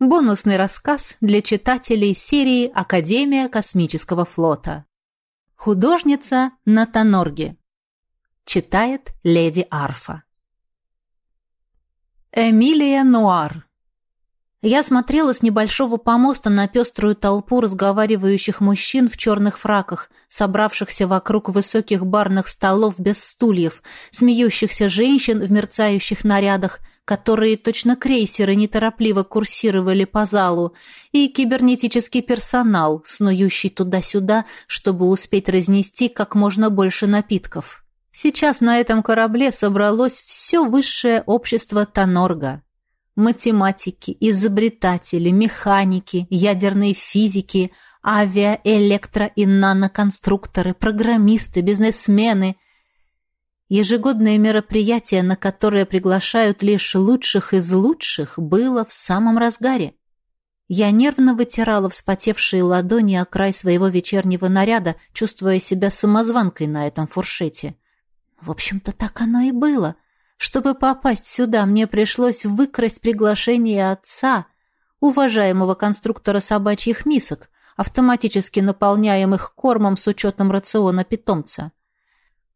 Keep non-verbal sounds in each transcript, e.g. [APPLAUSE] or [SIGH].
Бонусный рассказ для читателей серии «Академия космического флота». Художница Натанорги. Читает леди Арфа. Эмилия Нуар. Я смотрела с небольшого помоста на пеструю толпу разговаривающих мужчин в черных фраках, собравшихся вокруг высоких барных столов без стульев, смеющихся женщин в мерцающих нарядах, которые точно крейсеры неторопливо курсировали по залу, и кибернетический персонал, снующий туда-сюда, чтобы успеть разнести как можно больше напитков. Сейчас на этом корабле собралось все высшее общество Тонорга математики, изобретатели, механики, ядерные физики, авиа-, электро- и наноконструкторы, программисты, бизнесмены. Ежегодное мероприятие, на которое приглашают лишь лучших из лучших, было в самом разгаре. Я нервно вытирала вспотевшие ладони о край своего вечернего наряда, чувствуя себя самозванкой на этом фуршете. В общем-то, так оно и было — чтобы попасть сюда, мне пришлось выкрасть приглашение отца, уважаемого конструктора собачьих мисок, автоматически наполняемых кормом с учетом рациона питомца.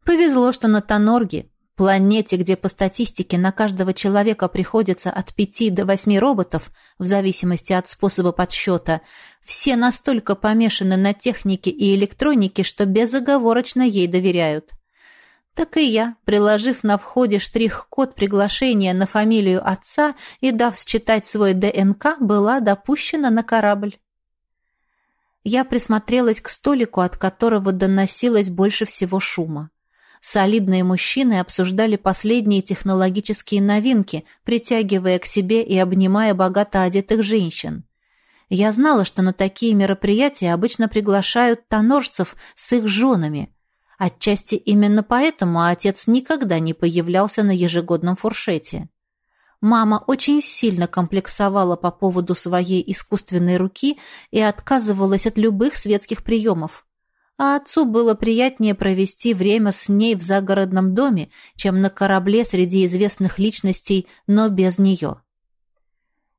Повезло, что на Тонорге, планете, где по статистике на каждого человека приходится от пяти до восьми роботов, в зависимости от способа подсчета, все настолько помешаны на технике и электронике, что безоговорочно ей доверяют. Так и я, приложив на входе штрих-код приглашения на фамилию отца и дав считать свой ДНК, была допущена на корабль. Я присмотрелась к столику, от которого доносилось больше всего шума. Солидные мужчины обсуждали последние технологические новинки, притягивая к себе и обнимая богато одетых женщин. Я знала, что на такие мероприятия обычно приглашают тоноржцев с их женами – Отчасти именно поэтому отец никогда не появлялся на ежегодном фуршете. Мама очень сильно комплексовала по поводу своей искусственной руки и отказывалась от любых светских приемов. А отцу было приятнее провести время с ней в загородном доме, чем на корабле среди известных личностей, но без нее.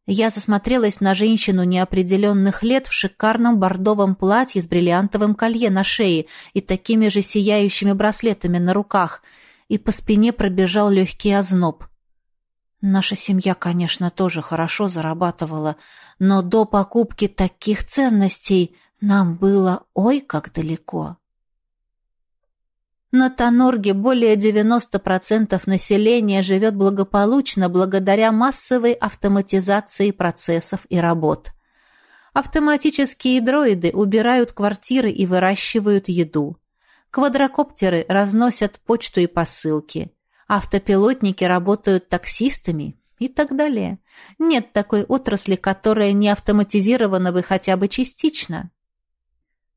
Я засмотрелась на женщину неопределенных лет в шикарном бордовом платье с бриллиантовым колье на шее и такими же сияющими браслетами на руках, и по спине пробежал легкий озноб. Наша семья, конечно, тоже хорошо зарабатывала, но до покупки таких ценностей нам было ой как далеко. На Тонорге более 90% населения живет благополучно благодаря массовой автоматизации процессов и работ. Автоматические дроиды убирают квартиры и выращивают еду. Квадрокоптеры разносят почту и посылки. Автопилотники работают таксистами и так далее. Нет такой отрасли, которая не автоматизирована бы хотя бы частично.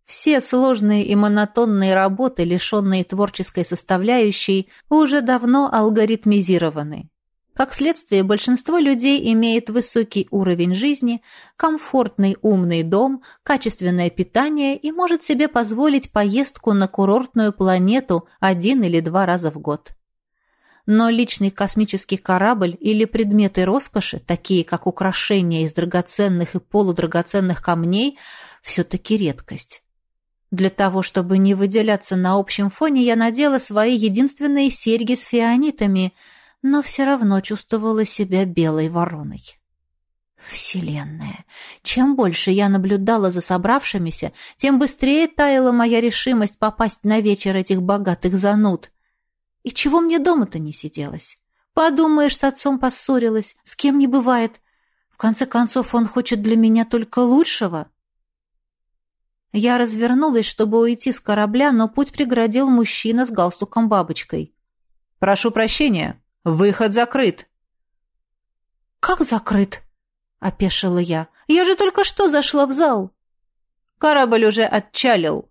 Все сложные и монотонные работы, лишенные творческой составляющей, уже давно алгоритмизированы. Как следствие, большинство людей имеет высокий уровень жизни, комфортный умный дом, качественное питание и может себе позволить поездку на курортную планету один или два раза в год. Но личный космический корабль или предметы роскоши, такие как украшения из драгоценных и полудрагоценных камней, все-таки редкость. Для того, чтобы не выделяться на общем фоне, я надела свои единственные серьги с фианитами, но все равно чувствовала себя белой вороной. Вселенная! Чем больше я наблюдала за собравшимися, тем быстрее таяла моя решимость попасть на вечер этих богатых зануд. И чего мне дома-то не сиделось? Подумаешь, с отцом поссорилась, с кем не бывает. В конце концов, он хочет для меня только лучшего. Я развернулась, чтобы уйти с корабля, но путь преградил мужчина с галстуком-бабочкой. «Прошу прощения, выход закрыт». «Как закрыт?» — опешила я. «Я же только что зашла в зал». «Корабль уже отчалил».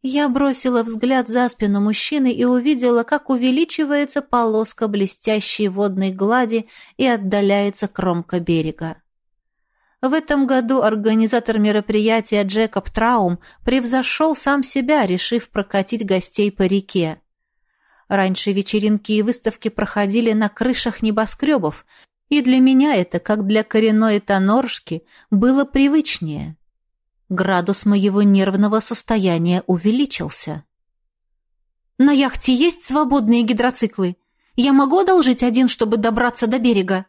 Я бросила взгляд за спину мужчины и увидела, как увеличивается полоска блестящей водной глади и отдаляется кромка берега. В этом году организатор мероприятия Джекоб Траум превзошел сам себя, решив прокатить гостей по реке. Раньше вечеринки и выставки проходили на крышах небоскребов, И для меня это, как для коренной тоноршки, было привычнее. Градус моего нервного состояния увеличился. «На яхте есть свободные гидроциклы? Я могу одолжить один, чтобы добраться до берега?»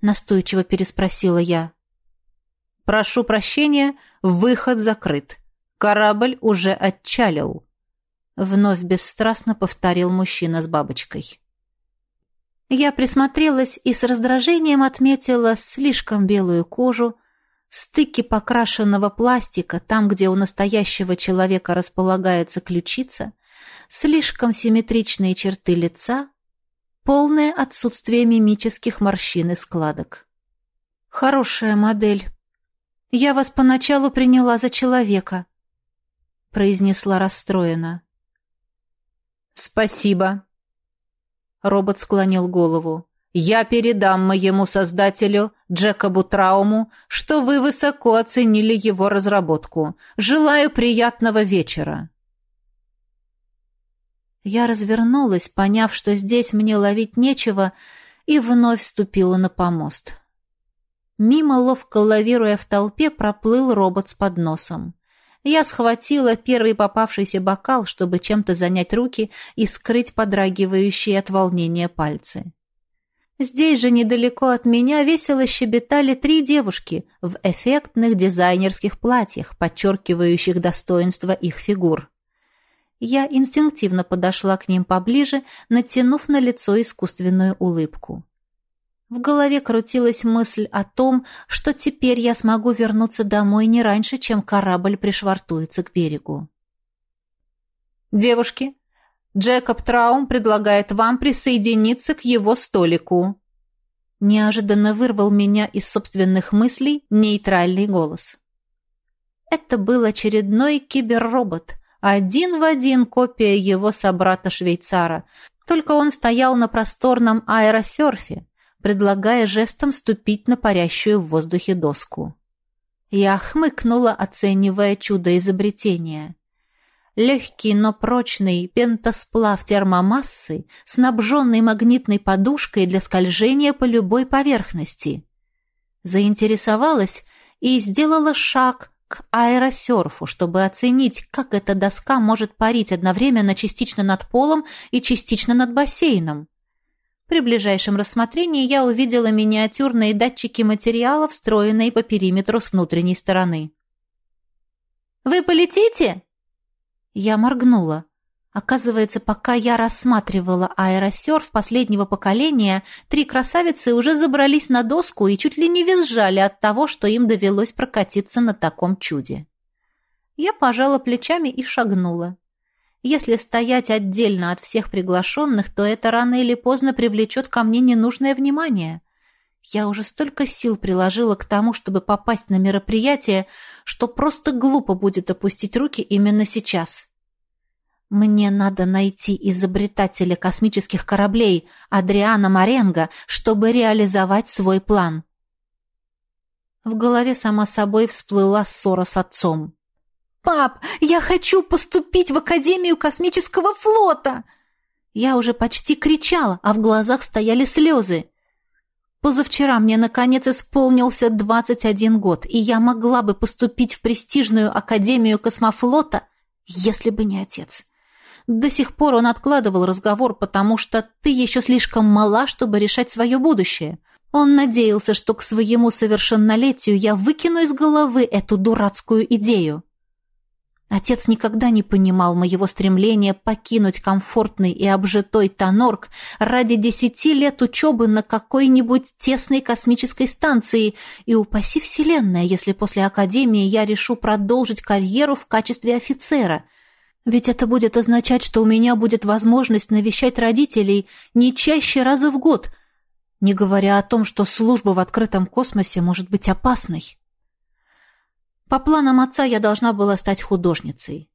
Настойчиво переспросила я. «Прошу прощения, выход закрыт. Корабль уже отчалил», — вновь бесстрастно повторил мужчина с бабочкой. Я присмотрелась и с раздражением отметила слишком белую кожу, стыки покрашенного пластика там, где у настоящего человека располагается ключица, слишком симметричные черты лица, полное отсутствие мимических морщин и складок. «Хорошая модель. Я вас поначалу приняла за человека», — произнесла расстроенно. «Спасибо», Робот склонил голову. «Я передам моему создателю, Джекобу Трауму, что вы высоко оценили его разработку. Желаю приятного вечера». Я развернулась, поняв, что здесь мне ловить нечего, и вновь вступила на помост. Мимо, ловко лавируя в толпе, проплыл робот с подносом. Я схватила первый попавшийся бокал, чтобы чем-то занять руки и скрыть подрагивающие от волнения пальцы. Здесь же недалеко от меня весело щебетали три девушки в эффектных дизайнерских платьях, подчеркивающих достоинство их фигур. Я инстинктивно подошла к ним поближе, натянув на лицо искусственную улыбку. В голове крутилась мысль о том, что теперь я смогу вернуться домой не раньше, чем корабль пришвартуется к берегу. «Девушки, Джекоб Траум предлагает вам присоединиться к его столику». Неожиданно вырвал меня из собственных мыслей нейтральный голос. Это был очередной киберробот, один в один копия его собрата-швейцара, только он стоял на просторном аэросерфе, предлагая жестом ступить на парящую в воздухе доску. Я хмыкнула, оценивая чудо изобретения. Легкий, но прочный пентосплав термомассы, снабженный магнитной подушкой для скольжения по любой поверхности. Заинтересовалась и сделала шаг к аэросерфу, чтобы оценить, как эта доска может парить одновременно частично над полом и частично над бассейном. При ближайшем рассмотрении я увидела миниатюрные датчики материала, встроенные по периметру с внутренней стороны. «Вы полетите?» Я моргнула. Оказывается, пока я рассматривала аэросерф последнего поколения, три красавицы уже забрались на доску и чуть ли не визжали от того, что им довелось прокатиться на таком чуде. Я пожала плечами и шагнула. Если стоять отдельно от всех приглашенных, то это рано или поздно привлечет ко мне ненужное внимание. Я уже столько сил приложила к тому, чтобы попасть на мероприятие, что просто глупо будет опустить руки именно сейчас. Мне надо найти изобретателя космических кораблей Адриана Маренго, чтобы реализовать свой план. В голове сама собой всплыла ссора с отцом. «Пап, я хочу поступить в Академию космического флота!» Я уже почти кричала, а в глазах стояли слезы. Позавчера мне, наконец, исполнился 21 год, и я могла бы поступить в престижную Академию космофлота, если бы не отец. До сих пор он откладывал разговор, потому что ты еще слишком мала, чтобы решать свое будущее. Он надеялся, что к своему совершеннолетию я выкину из головы эту дурацкую идею. Отец никогда не понимал моего стремления покинуть комфортный и обжитой Тонорк ради десяти лет учебы на какой-нибудь тесной космической станции и упаси Вселенная, если после Академии я решу продолжить карьеру в качестве офицера. Ведь это будет означать, что у меня будет возможность навещать родителей не чаще раза в год, не говоря о том, что служба в открытом космосе может быть опасной. По планам отца я должна была стать художницей.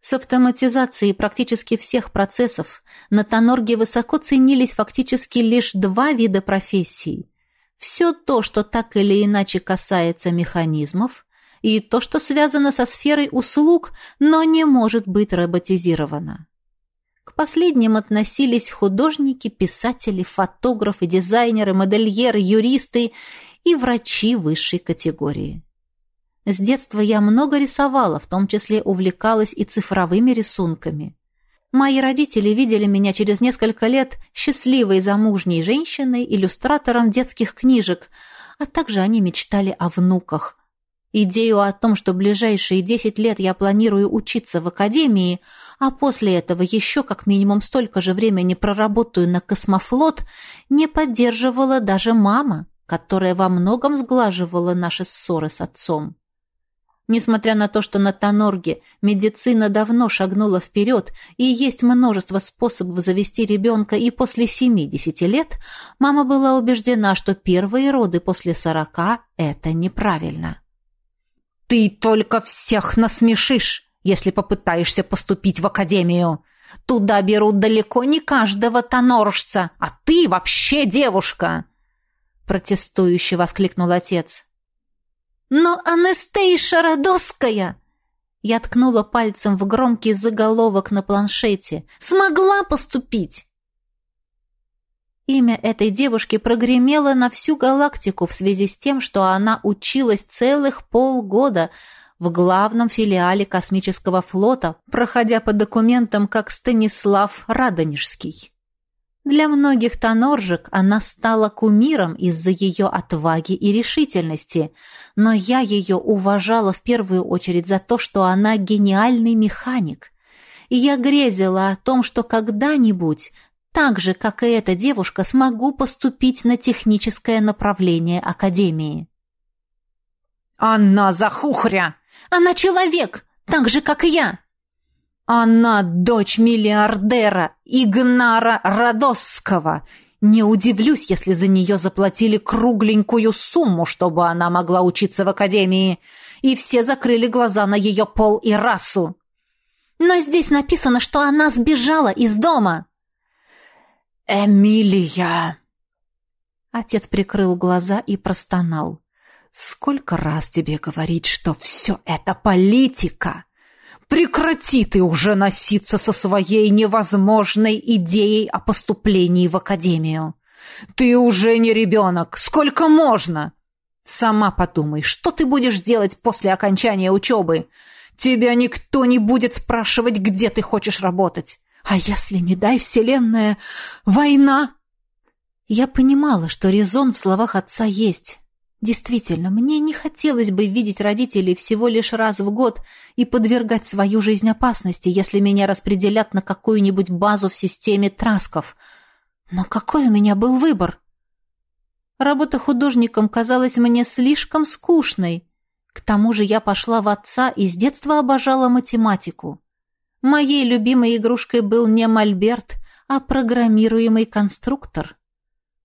С автоматизацией практически всех процессов на Тонорге высоко ценились фактически лишь два вида профессий. Все то, что так или иначе касается механизмов, и то, что связано со сферой услуг, но не может быть роботизировано. К последним относились художники, писатели, фотографы, дизайнеры, модельеры, юристы и врачи высшей категории. С детства я много рисовала, в том числе увлекалась и цифровыми рисунками. Мои родители видели меня через несколько лет счастливой замужней женщиной, иллюстратором детских книжек, а также они мечтали о внуках. Идею о том, что ближайшие десять лет я планирую учиться в академии, а после этого еще как минимум столько же времени проработаю на космофлот, не поддерживала даже мама, которая во многом сглаживала наши ссоры с отцом. Несмотря на то, что на Тонорге медицина давно шагнула вперед и есть множество способов завести ребенка и после 70 лет, мама была убеждена, что первые роды после 40 – это неправильно. «Ты только всех насмешишь, если попытаешься поступить в академию. Туда берут далеко не каждого тоноржца, а ты вообще девушка!» Протестующе воскликнул отец. «Но Анестейша Родосская!» Я ткнула пальцем в громкий заголовок на планшете. «Смогла поступить!» Имя этой девушки прогремело на всю галактику в связи с тем, что она училась целых полгода в главном филиале космического флота, проходя по документам как Станислав Радонежский. Для многих тоноржек она стала кумиром из-за ее отваги и решительности, но я ее уважала в первую очередь за то, что она гениальный механик. И я грезила о том, что когда-нибудь, так же, как и эта девушка, смогу поступить на техническое направление Академии. «Она захухря! Она человек, так же, как и я!» Она дочь миллиардера Игнара Радосского. Не удивлюсь, если за нее заплатили кругленькую сумму, чтобы она могла учиться в академии, и все закрыли глаза на ее пол и расу. Но здесь написано, что она сбежала из дома. Эмилия. Отец прикрыл глаза и простонал. Сколько раз тебе говорить, что все это политика? Прекрати ты уже носиться со своей невозможной идеей о поступлении в академию. Ты уже не ребенок. Сколько можно? Сама подумай, что ты будешь делать после окончания учебы? Тебя никто не будет спрашивать, где ты хочешь работать. А если, не дай вселенная, война? Я понимала, что резон в словах отца есть. Действительно, мне не хотелось бы видеть родителей всего лишь раз в год и подвергать свою жизнь опасности, если меня распределят на какую-нибудь базу в системе трасков. Но какой у меня был выбор? Работа художником казалась мне слишком скучной. К тому же я пошла в отца и с детства обожала математику. Моей любимой игрушкой был не мольберт, а программируемый конструктор.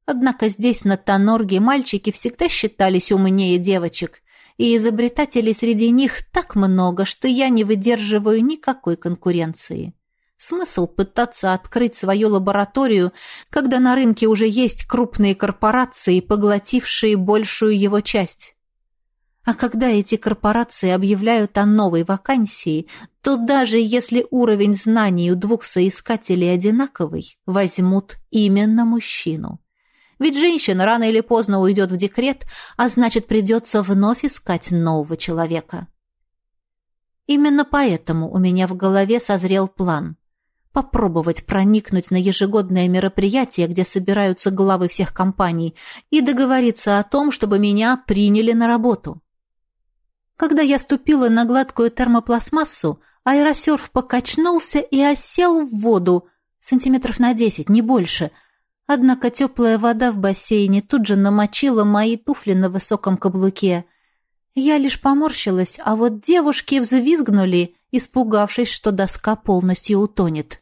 Однако здесь, на Тонорге, мальчики всегда считались умнее девочек, и изобретателей среди них так много, что я не выдерживаю никакой конкуренции. Смысл пытаться открыть свою лабораторию, когда на рынке уже есть крупные корпорации, поглотившие большую его часть. А когда эти корпорации объявляют о новой вакансии, то даже если уровень знаний у двух соискателей одинаковый, возьмут именно мужчину. Ведь женщина рано или поздно уйдет в декрет, а значит, придется вновь искать нового человека. Именно поэтому у меня в голове созрел план. Попробовать проникнуть на ежегодное мероприятие, где собираются главы всех компаний, и договориться о том, чтобы меня приняли на работу. Когда я ступила на гладкую термопластмассу, аэросерф покачнулся и осел в воду, сантиметров на десять, не больше – Однако теплая вода в бассейне тут же намочила мои туфли на высоком каблуке. Я лишь поморщилась, а вот девушки взвизгнули, испугавшись, что доска полностью утонет.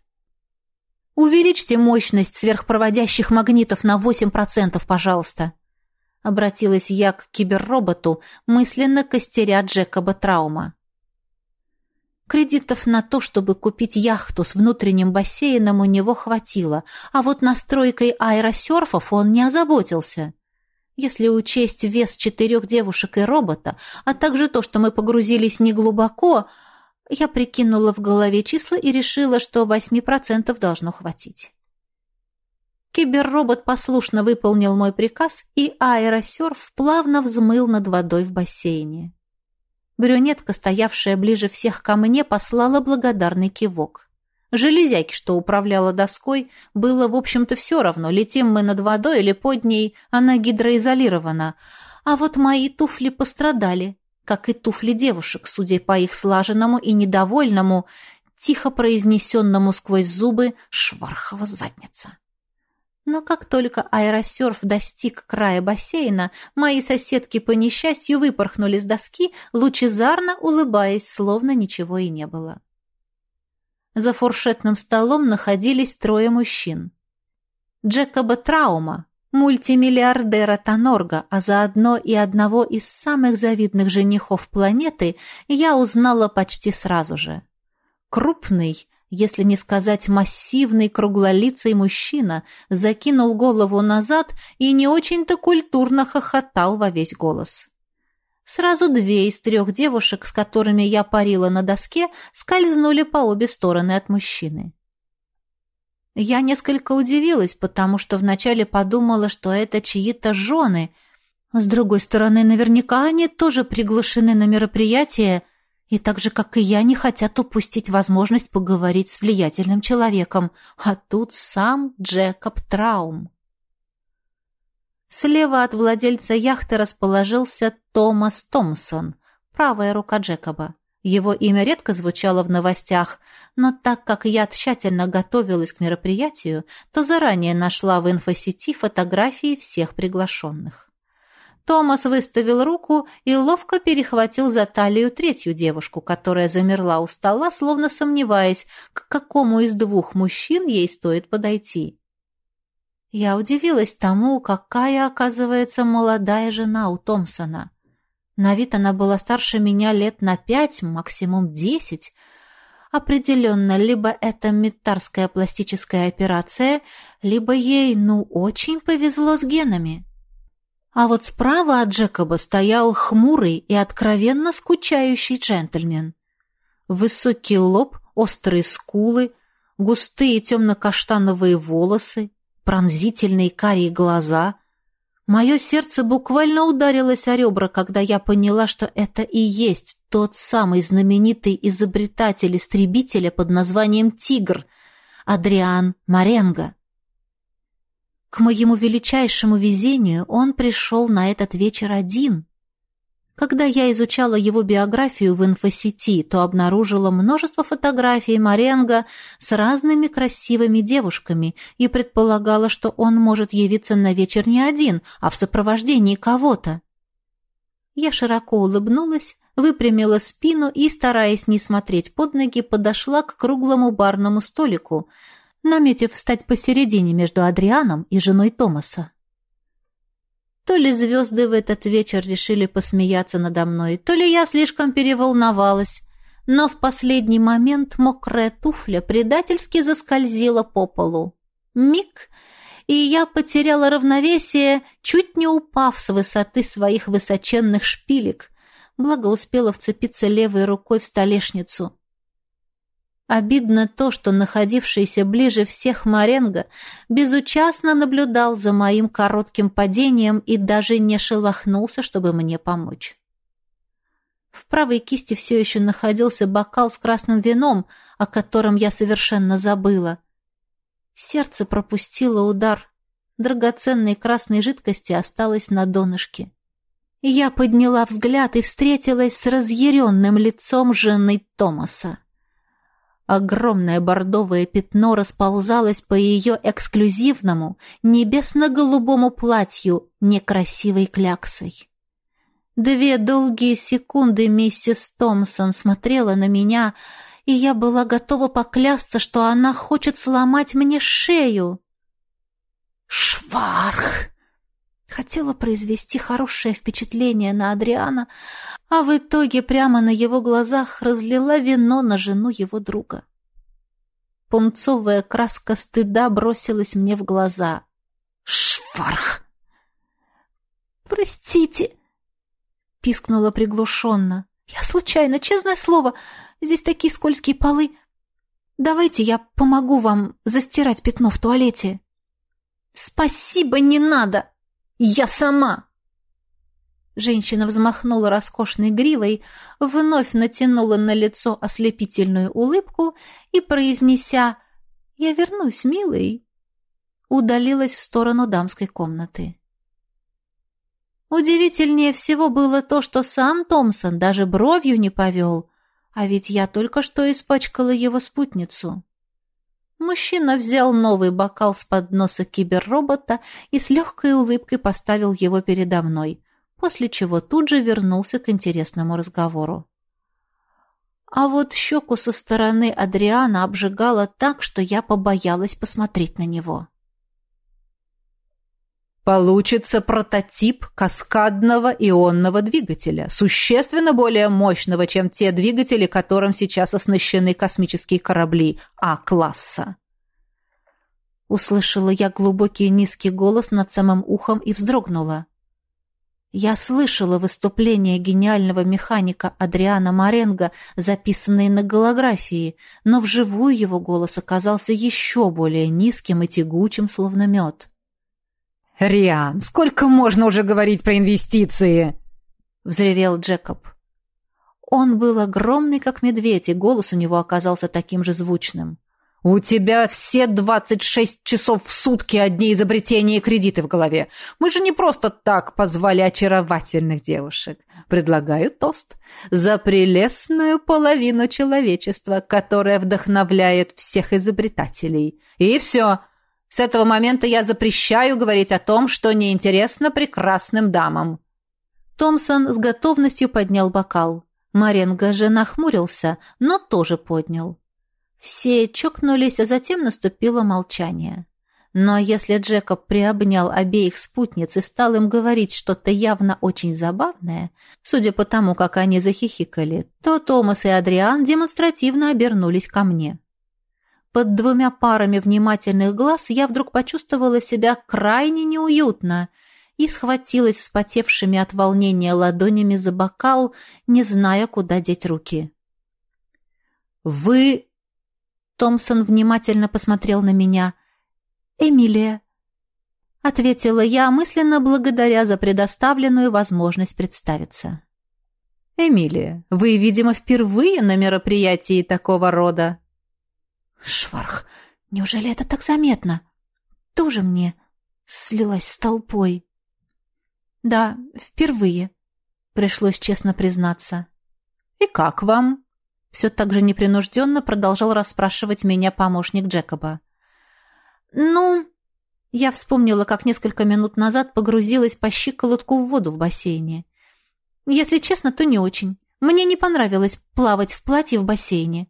«Увеличьте мощность сверхпроводящих магнитов на 8%, пожалуйста», — обратилась я к киберроботу, мысленно костеря Джекоба Траума. Кредитов на то, чтобы купить яхту с внутренним бассейном, у него хватило, а вот настройкой аэросерфов он не озаботился. Если учесть вес четырех девушек и робота, а также то, что мы погрузились неглубоко, Я прикинула в голове числа и решила, что 8% должно хватить. Киберробот послушно выполнил мой приказ, и аэросерф плавно взмыл над водой в бассейне. Брюнетка, стоявшая ближе всех ко мне, послала благодарный кивок. Железяки, что управляла доской, было, в общем-то, все равно, летим мы над водой или под ней, она гидроизолирована. А вот мои туфли пострадали, как и туфли девушек, судя по их слаженному и недовольному, тихо произнесенному сквозь зубы «швархова задница». Но как только аэросерф достиг края бассейна, мои соседки по несчастью выпорхнули с доски, лучезарно улыбаясь, словно ничего и не было. За фуршетным столом находились трое мужчин. Джекоба Траума, мультимиллиардера Тонорга, а заодно и одного из самых завидных женихов планеты, я узнала почти сразу же. Крупный, если не сказать массивный круглолицый мужчина, закинул голову назад и не очень-то культурно хохотал во весь голос. Сразу две из трех девушек, с которыми я парила на доске, скользнули по обе стороны от мужчины. Я несколько удивилась, потому что вначале подумала, что это чьи-то жены. С другой стороны, наверняка они тоже приглашены на мероприятие, и так же, как и я, не хотят упустить возможность поговорить с влиятельным человеком. А тут сам Джекоб Траум. Слева от владельца яхты расположился Томас Томпсон, правая рука Джекоба. Его имя редко звучало в новостях, но так как я тщательно готовилась к мероприятию, то заранее нашла в инфосети фотографии всех приглашенных. Томас выставил руку и ловко перехватил за талию третью девушку, которая замерла у стола, словно сомневаясь, к какому из двух мужчин ей стоит подойти. Я удивилась тому, какая, оказывается, молодая жена у Томпсона. На вид она была старше меня лет на пять, максимум десять. Определенно, либо это метарская пластическая операция, либо ей, ну, очень повезло с генами. А вот справа от Джекоба стоял хмурый и откровенно скучающий джентльмен. Высокий лоб, острые скулы, густые темно-каштановые волосы, пронзительные карие глаза. Мое сердце буквально ударилось о ребра, когда я поняла, что это и есть тот самый знаменитый изобретатель истребителя под названием «Тигр» Адриан Маренго. К моему величайшему везению он пришел на этот вечер один. Когда я изучала его биографию в инфосети, то обнаружила множество фотографий Маренго с разными красивыми девушками и предполагала, что он может явиться на вечер не один, а в сопровождении кого-то. Я широко улыбнулась, выпрямила спину и, стараясь не смотреть под ноги, подошла к круглому барному столику, наметив встать посередине между Адрианом и женой Томаса. То ли звезды в этот вечер решили посмеяться надо мной, то ли я слишком переволновалась, но в последний момент мокрая туфля предательски заскользила по полу. Миг, и я потеряла равновесие, чуть не упав с высоты своих высоченных шпилек, благо успела вцепиться левой рукой в столешницу. Обидно то, что находившийся ближе всех Маренго безучастно наблюдал за моим коротким падением и даже не шелохнулся, чтобы мне помочь. В правой кисти все еще находился бокал с красным вином, о котором я совершенно забыла. Сердце пропустило удар. Драгоценной красной жидкости осталось на донышке. Я подняла взгляд и встретилась с разъяренным лицом жены Томаса. Огромное бордовое пятно расползалось по ее эксклюзивному, небесно-голубому платью некрасивой кляксой. Две долгие секунды миссис Томпсон смотрела на меня, и я была готова поклясться, что она хочет сломать мне шею. «Шварх!» Хотела произвести хорошее впечатление на Адриана, а в итоге прямо на его глазах разлила вино на жену его друга. Пунцовая краска стыда бросилась мне в глаза. «Шварх!» «Простите!» — пискнула приглушенно. «Я случайно, честное слово. Здесь такие скользкие полы. Давайте я помогу вам застирать пятно в туалете». «Спасибо, не надо! Я сама!» Женщина взмахнула роскошной гривой, вновь натянула на лицо ослепительную улыбку и, произнеся «Я вернусь, милый», удалилась в сторону дамской комнаты. Удивительнее всего было то, что сам Томпсон даже бровью не повел, а ведь я только что испачкала его спутницу. Мужчина взял новый бокал с подноса киберробота и с легкой улыбкой поставил его передо мной, после чего тут же вернулся к интересному разговору. А вот щеку со стороны Адриана обжигала так, что я побоялась посмотреть на него. Получится прототип каскадного ионного двигателя, существенно более мощного, чем те двигатели, которым сейчас оснащены космические корабли А-класса. Услышала я глубокий низкий голос над самым ухом и вздрогнула. Я слышала выступление гениального механика Адриана Маренго, записанные на голографии, но вживую его голос оказался еще более низким и тягучим, словно мед. «Риан, сколько можно уже говорить про инвестиции?» — взревел Джекоб. Он был огромный, как медведь, и голос у него оказался таким же звучным. «У тебя все двадцать шесть часов в сутки одни изобретения и кредиты в голове. Мы же не просто так позвали очаровательных девушек. Предлагаю тост за прелестную половину человечества, которая вдохновляет всех изобретателей. И все. С этого момента я запрещаю говорить о том, что неинтересно прекрасным дамам». Томпсон с готовностью поднял бокал. Маренго же нахмурился, но тоже поднял. Все чокнулись, а затем наступило молчание. Но если Джекоб приобнял обеих спутниц и стал им говорить что-то явно очень забавное, судя по тому, как они захихикали, то Томас и Адриан демонстративно обернулись ко мне. Под двумя парами внимательных глаз я вдруг почувствовала себя крайне неуютно и схватилась вспотевшими от волнения ладонями за бокал, не зная, куда деть руки. «Вы...» Томпсон внимательно посмотрел на меня. «Эмилия», — ответила я, мысленно благодаря за предоставленную возможность представиться. «Эмилия, вы, видимо, впервые на мероприятии такого рода?» Шварх, неужели это так заметно? Тоже мне слилась с толпой. Да, впервые, пришлось честно признаться. И как вам? Все так же непринужденно продолжал расспрашивать меня помощник Джекоба. Ну, я вспомнила, как несколько минут назад погрузилась по щиколотку в воду в бассейне. Если честно, то не очень. Мне не понравилось плавать в платье в бассейне.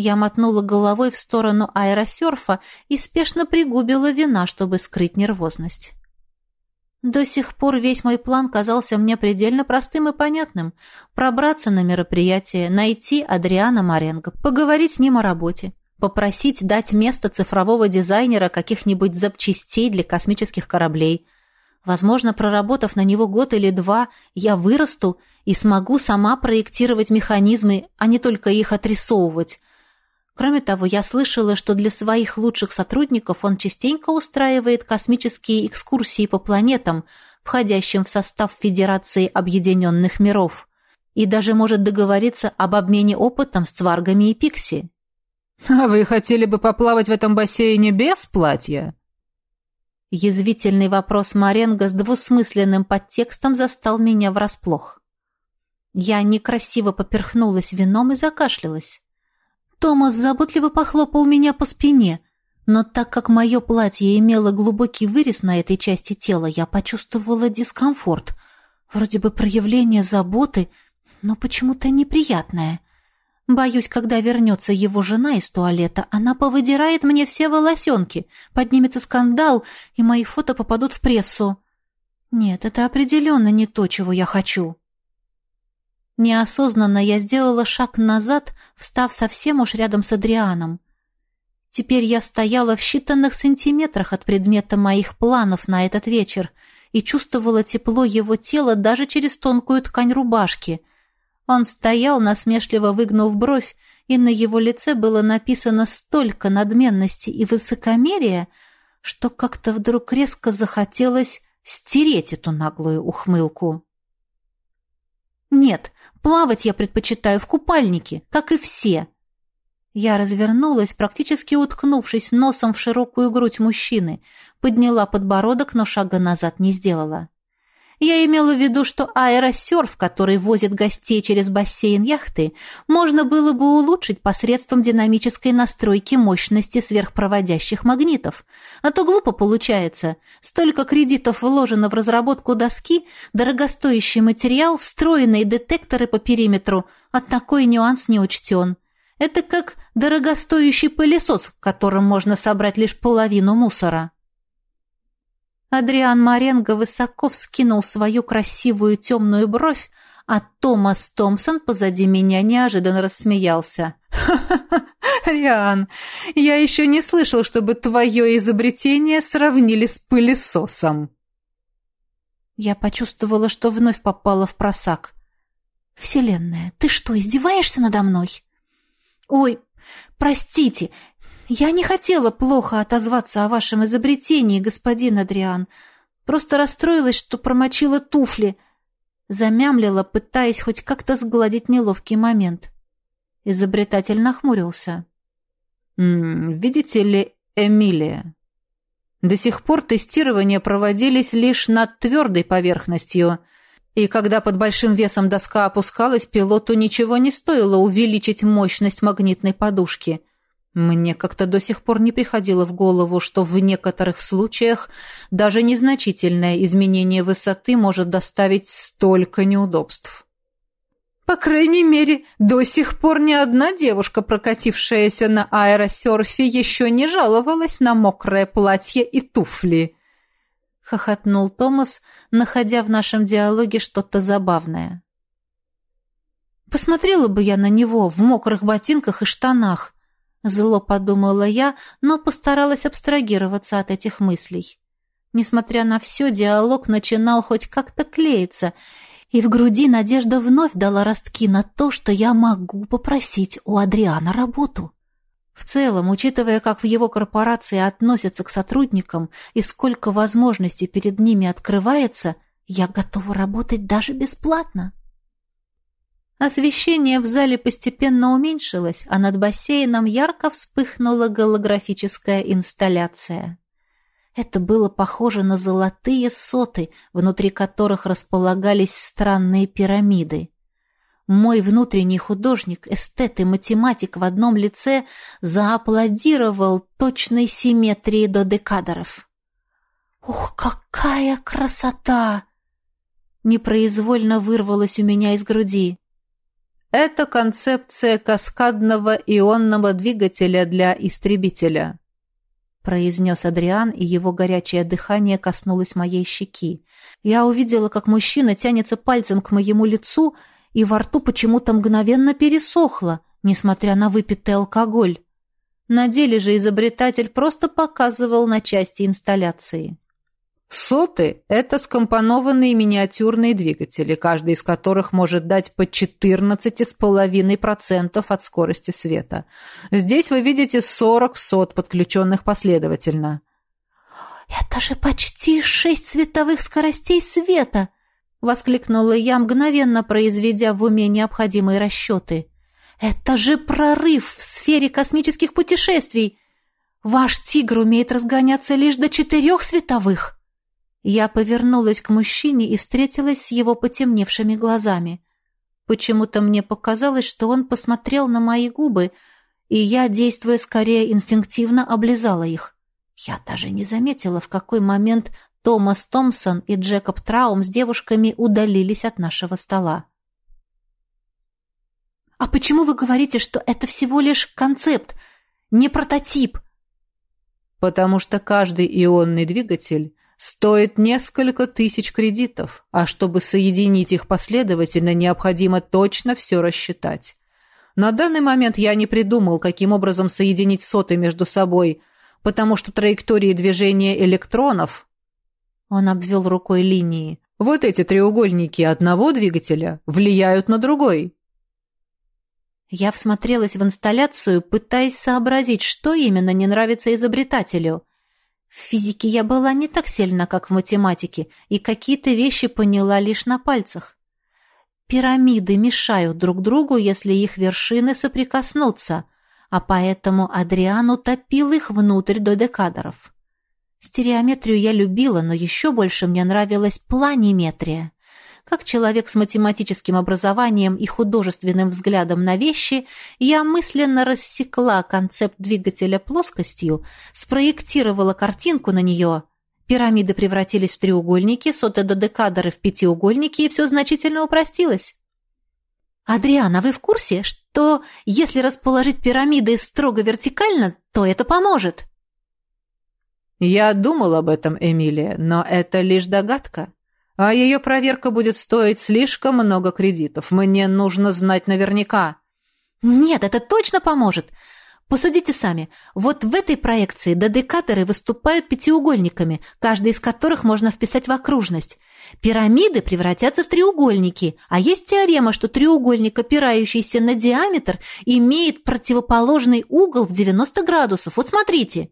Я мотнула головой в сторону аэросерфа и спешно пригубила вина, чтобы скрыть нервозность. До сих пор весь мой план казался мне предельно простым и понятным. Пробраться на мероприятие, найти Адриана Маренго, поговорить с ним о работе, попросить дать место цифрового дизайнера каких-нибудь запчастей для космических кораблей. Возможно, проработав на него год или два, я вырасту и смогу сама проектировать механизмы, а не только их отрисовывать, Кроме того, я слышала, что для своих лучших сотрудников он частенько устраивает космические экскурсии по планетам, входящим в состав Федерации Объединенных Миров, и даже может договориться об обмене опытом с цваргами и пикси. «А вы хотели бы поплавать в этом бассейне без платья?» Язвительный вопрос Маренго с двусмысленным подтекстом застал меня врасплох. Я некрасиво поперхнулась вином и закашлялась. Томас заботливо похлопал меня по спине, но так как мое платье имело глубокий вырез на этой части тела, я почувствовала дискомфорт. Вроде бы проявление заботы, но почему-то неприятное. Боюсь, когда вернется его жена из туалета, она повыдирает мне все волосенки, поднимется скандал, и мои фото попадут в прессу. Нет, это определенно не то, чего я хочу. Неосознанно я сделала шаг назад, встав совсем уж рядом с Адрианом. Теперь я стояла в считанных сантиметрах от предмета моих планов на этот вечер и чувствовала тепло его тела даже через тонкую ткань рубашки. Он стоял, насмешливо выгнув бровь, и на его лице было написано столько надменности и высокомерия, что как-то вдруг резко захотелось стереть эту наглую ухмылку. «Нет, плавать я предпочитаю в купальнике, как и все», я развернулась, практически уткнувшись носом в широкую грудь мужчины, подняла подбородок, но шага назад не сделала. Я имела в виду, что аэросерф, который возит гостей через бассейн яхты, можно было бы улучшить посредством динамической настройки мощности сверхпроводящих магнитов. А то глупо получается. Столько кредитов вложено в разработку доски, дорогостоящий материал, встроенные детекторы по периметру, а такой нюанс не учтен. Это как дорогостоящий пылесос, которым можно собрать лишь половину мусора. Адриан Маренго высоко вскинул свою красивую темную бровь, а Томас Томпсон позади меня неожиданно рассмеялся. «Ха-ха-ха! [LAUGHS] Риан, я еще не слышал, чтобы твое изобретение сравнили с пылесосом!» Я почувствовала, что вновь попала в просак. «Вселенная, ты что, издеваешься надо мной?» «Ой, простите, я не хотела плохо отозваться о вашем изобретении, господин Адриан. Просто расстроилась, что промочила туфли». Замямлила, пытаясь хоть как-то сгладить неловкий момент. Изобретатель нахмурился. «М -м, «Видите ли, Эмилия, до сих пор тестирования проводились лишь над твердой поверхностью». И когда под большим весом доска опускалась, пилоту ничего не стоило увеличить мощность магнитной подушки. Мне как-то до сих пор не приходило в голову, что в некоторых случаях даже незначительное изменение высоты может доставить столько неудобств. По крайней мере, до сих пор ни одна девушка, прокатившаяся на аэросерфе, еще не жаловалась на мокрое платье и туфли хохотнул Томас, находя в нашем диалоге что-то забавное. Посмотрела бы я на него в мокрых ботинках и штанах, зло подумала я, но постаралась абстрагироваться от этих мыслей. Несмотря на все, диалог начинал хоть как-то клеиться, и в груди надежда вновь дала ростки на то, что я могу попросить у Адриана работу. В целом, учитывая, как в его корпорации относятся к сотрудникам и сколько возможностей перед ними открывается, я готова работать даже бесплатно. Освещение в зале постепенно уменьшилось, а над бассейном ярко вспыхнула голографическая инсталляция. Это было похоже на золотые соты, внутри которых располагались странные пирамиды. Мой внутренний художник, эстет и математик в одном лице зааплодировал точной симметрии додекадеров. «Ух, какая красота!» Непроизвольно вырвалось у меня из груди. Это концепция каскадного ионного двигателя для истребителя, произнес Адриан, и его горячее дыхание коснулось моей щеки. Я увидела, как мужчина тянется пальцем к моему лицу и во рту почему-то мгновенно пересохло, несмотря на выпитый алкоголь. На деле же изобретатель просто показывал на части инсталляции. Соты – это скомпонованные миниатюрные двигатели, каждый из которых может дать по 14,5% от скорости света. Здесь вы видите 40 сот, подключенных последовательно. «Это же почти шесть световых скоростей света!» Воскликнула я, мгновенно произведя в уме необходимые расчеты. «Это же прорыв в сфере космических путешествий! Ваш тигр умеет разгоняться лишь до четырех световых!» Я повернулась к мужчине и встретилась с его потемневшими глазами. Почему-то мне показалось, что он посмотрел на мои губы, и я, действуя скорее инстинктивно, облизала их. Я даже не заметила, в какой момент Томас Томпсон и Джекоб Траум с девушками удалились от нашего стола. «А почему вы говорите, что это всего лишь концепт, не прототип?» «Потому что каждый ионный двигатель стоит несколько тысяч кредитов, а чтобы соединить их последовательно, необходимо точно все рассчитать. На данный момент я не придумал, каким образом соединить соты между собой, потому что траектории движения электронов он обвел рукой линии. Вот эти треугольники одного двигателя влияют на другой. Я всмотрелась в инсталляцию, пытаясь сообразить, что именно не нравится изобретателю. В физике я была не так сильна, как в математике, и какие-то вещи поняла лишь на пальцах. Пирамиды мешают друг другу, если их вершины соприкоснутся, а поэтому Адриан утопил их внутрь додекадеров. Стереометрию я любила, но еще больше мне нравилась планиметрия. Как человек с математическим образованием и художественным взглядом на вещи, я мысленно рассекла концепт двигателя плоскостью, спроектировала картинку на нее. Пирамиды превратились в треугольники, сотододекадеры в пятиугольники, и все значительно упростилось. «Адриана, вы в курсе, что если расположить пирамиды строго вертикально, то это поможет?» «Я думал об этом, Эмилия, но это лишь догадка. А ее проверка будет стоить слишком много кредитов. Мне нужно знать наверняка. Нет, это точно поможет. Посудите сами. Вот в этой проекции додекаторы выступают пятиугольниками, каждый из которых можно вписать в окружность. Пирамиды превратятся в треугольники, а есть теорема, что треугольник, опирающийся на диаметр, имеет противоположный угол в 90 градусов. Вот смотрите.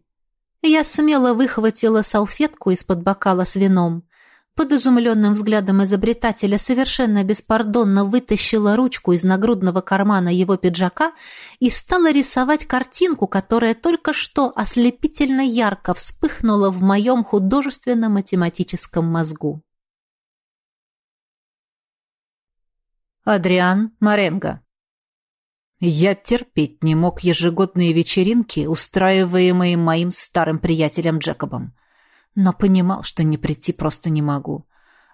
Я смело выхватила салфетку из-под бокала с вином. Под изумленным взглядом изобретателя совершенно беспардонно вытащила ручку из нагрудного кармана его пиджака и стала рисовать картинку, которая только что ослепительно ярко вспыхнула в моем художественно-математическом мозгу. Адриан Маренго Я терпеть не мог ежегодные вечеринки, устраиваемые моим старым приятелем Джекобом но понимал, что не прийти просто не могу.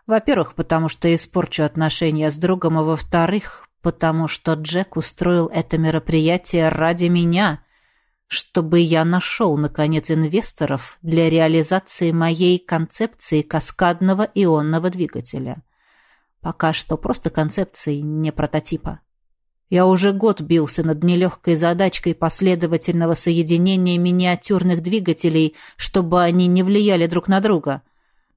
Во-первых, потому что испорчу отношения с другом, а во-вторых, потому что Джек устроил это мероприятие ради меня, чтобы я нашел, наконец, инвесторов для реализации моей концепции каскадного ионного двигателя. Пока что просто концепции, не прототипа. Я уже год бился над нелегкой задачкой последовательного соединения миниатюрных двигателей, чтобы они не влияли друг на друга.